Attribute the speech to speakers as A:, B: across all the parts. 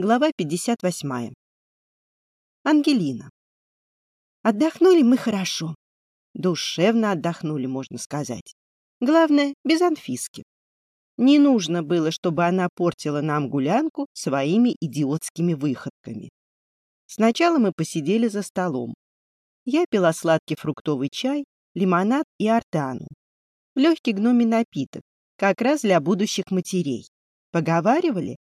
A: Глава 58. Ангелина. Отдохнули мы хорошо. Душевно отдохнули, можно сказать. Главное, без Анфиски. Не нужно было, чтобы она портила нам гулянку своими идиотскими выходками. Сначала мы посидели за столом. Я пила сладкий фруктовый чай, лимонад и артану. Легкий гномий напиток, как раз для будущих матерей. Поговаривали,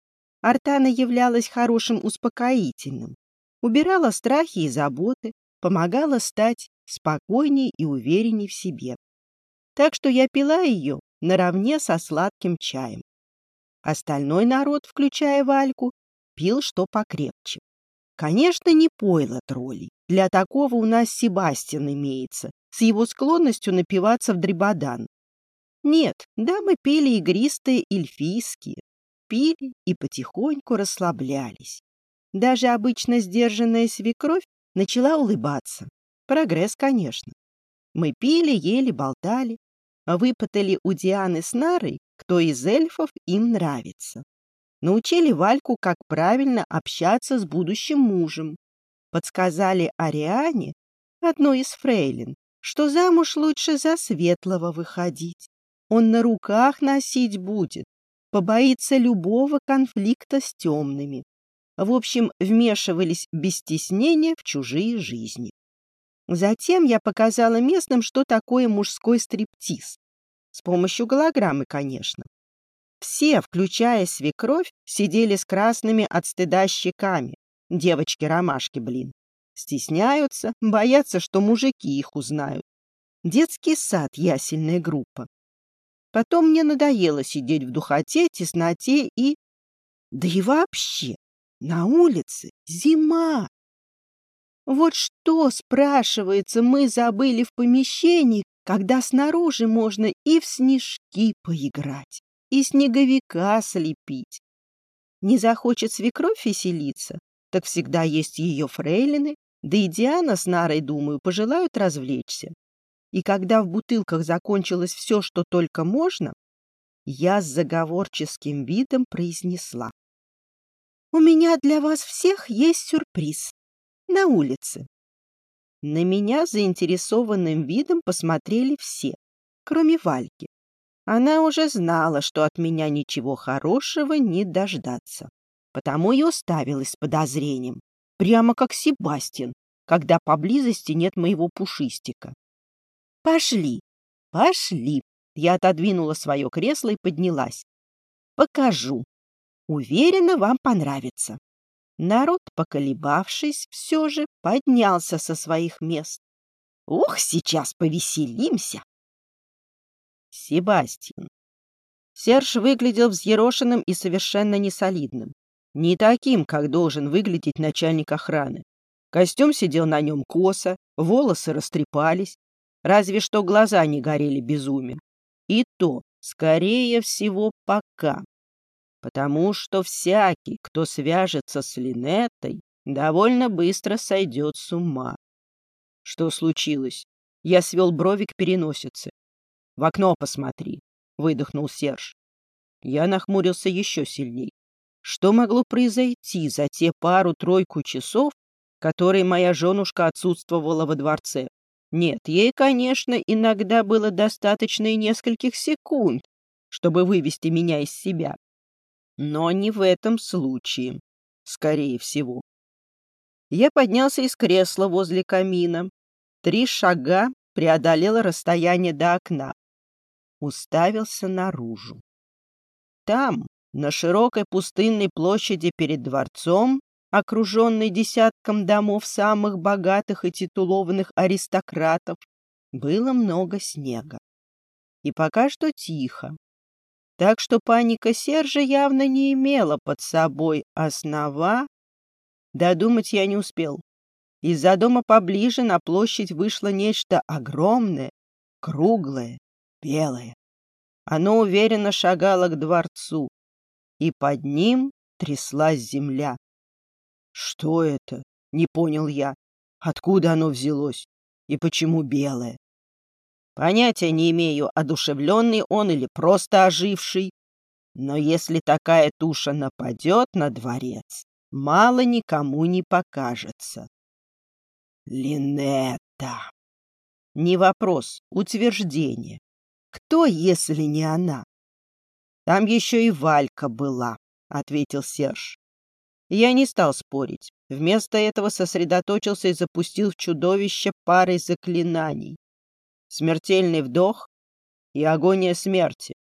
A: Артана являлась хорошим успокоительным, убирала страхи и заботы, помогала стать спокойней и уверенней в себе. Так что я пила ее наравне со сладким чаем. Остальной народ, включая Вальку, пил что покрепче. Конечно, не пойло троллей. Для такого у нас Себастьян имеется, с его склонностью напиваться в дребодан. Нет, да мы пили игристые эльфийские, пили и потихоньку расслаблялись. Даже обычно сдержанная свекровь начала улыбаться. Прогресс, конечно. Мы пили, ели, болтали, выпытали у Дианы с Нарой, кто из эльфов им нравится. Научили Вальку, как правильно общаться с будущим мужем. Подсказали Ариане, одной из фрейлин, что замуж лучше за светлого выходить. Он на руках носить будет, побоится любого конфликта с темными. В общем, вмешивались без стеснения в чужие жизни. Затем я показала местным, что такое мужской стриптиз. С помощью голограммы, конечно. Все, включая свекровь, сидели с красными от стыда щеками. Девочки-ромашки, блин. Стесняются, боятся, что мужики их узнают. Детский сад, ясельная группа. Потом мне надоело сидеть в духоте, тесноте и... Да и вообще, на улице зима. Вот что, спрашивается, мы забыли в помещении, когда снаружи можно и в снежки поиграть, и снеговика слепить. Не захочет свекровь веселиться, так всегда есть ее фрейлины, да и Диана с Нарой, думаю, пожелают развлечься. И когда в бутылках закончилось все, что только можно, я с заговорческим видом произнесла. «У меня для вас всех есть сюрприз. На улице». На меня заинтересованным видом посмотрели все, кроме Вальки. Она уже знала, что от меня ничего хорошего не дождаться, потому и уставилась с подозрением, прямо как Себастьян, когда поблизости нет моего пушистика. Пошли, пошли. Я отодвинула свое кресло и поднялась. Покажу. Уверена, вам понравится. Народ, поколебавшись, все же поднялся со своих мест. Ух, сейчас повеселимся. Себастьян. Серж выглядел взъерошенным и совершенно несолидным. Не таким, как должен выглядеть начальник охраны. Костюм сидел на нем косо, волосы растрепались, Разве что глаза не горели безумием. И то, скорее всего, пока. Потому что всякий, кто свяжется с Линеттой, довольно быстро сойдет с ума. Что случилось? Я свел брови к переносице. В окно посмотри, выдохнул Серж. Я нахмурился еще сильней. Что могло произойти за те пару-тройку часов, которые моя женушка отсутствовала во дворце? Нет, ей, конечно, иногда было достаточно и нескольких секунд, чтобы вывести меня из себя. Но не в этом случае, скорее всего. Я поднялся из кресла возле камина. Три шага преодолел расстояние до окна. Уставился наружу. Там, на широкой пустынной площади перед дворцом, окруженный десятком домов самых богатых и титулованных аристократов, было много снега. И пока что тихо. Так что паника Сержа явно не имела под собой основа. Додумать я не успел. Из-за дома поближе на площадь вышло нечто огромное, круглое, белое. Оно уверенно шагало к дворцу, и под ним тряслась земля. Что это? Не понял я. Откуда оно взялось? И почему белое? Понятия не имею, одушевленный он или просто оживший. Но если такая туша нападет на дворец, мало никому не покажется. Линетта. Не вопрос, утверждение. Кто, если не она? Там еще и Валька была, ответил Серж. Я не стал спорить. Вместо этого сосредоточился и запустил в чудовище парой заклинаний. Смертельный вдох и агония смерти.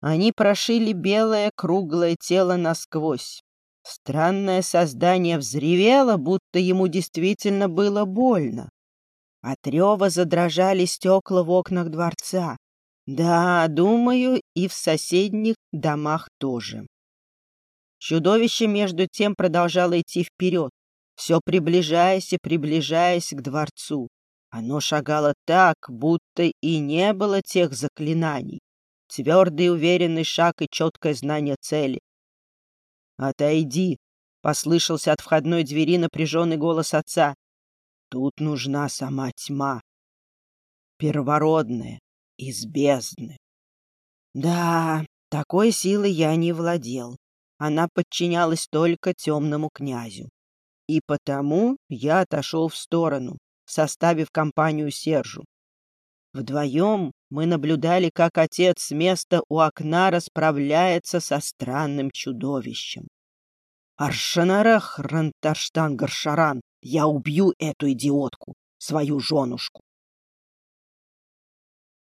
A: Они прошили белое круглое тело насквозь. Странное создание взревело, будто ему действительно было больно. От рева задрожали стекла в окнах дворца. Да, думаю, и в соседних домах тоже. Чудовище между тем продолжало идти вперед, все приближаясь и приближаясь к дворцу. Оно шагало так, будто и не было тех заклинаний. Твердый уверенный шаг и четкое знание цели. «Отойди!» — послышался от входной двери напряженный голос отца. «Тут нужна сама тьма. Первородная, из бездны». Да, такой силой я не владел. Она подчинялась только темному князю. И потому я отошел в сторону, составив компанию Сержу. Вдвоем мы наблюдали, как отец с места у окна расправляется со странным чудовищем. «Аршанарах, Рантарштан Гаршаран, я убью эту идиотку, свою женушку!»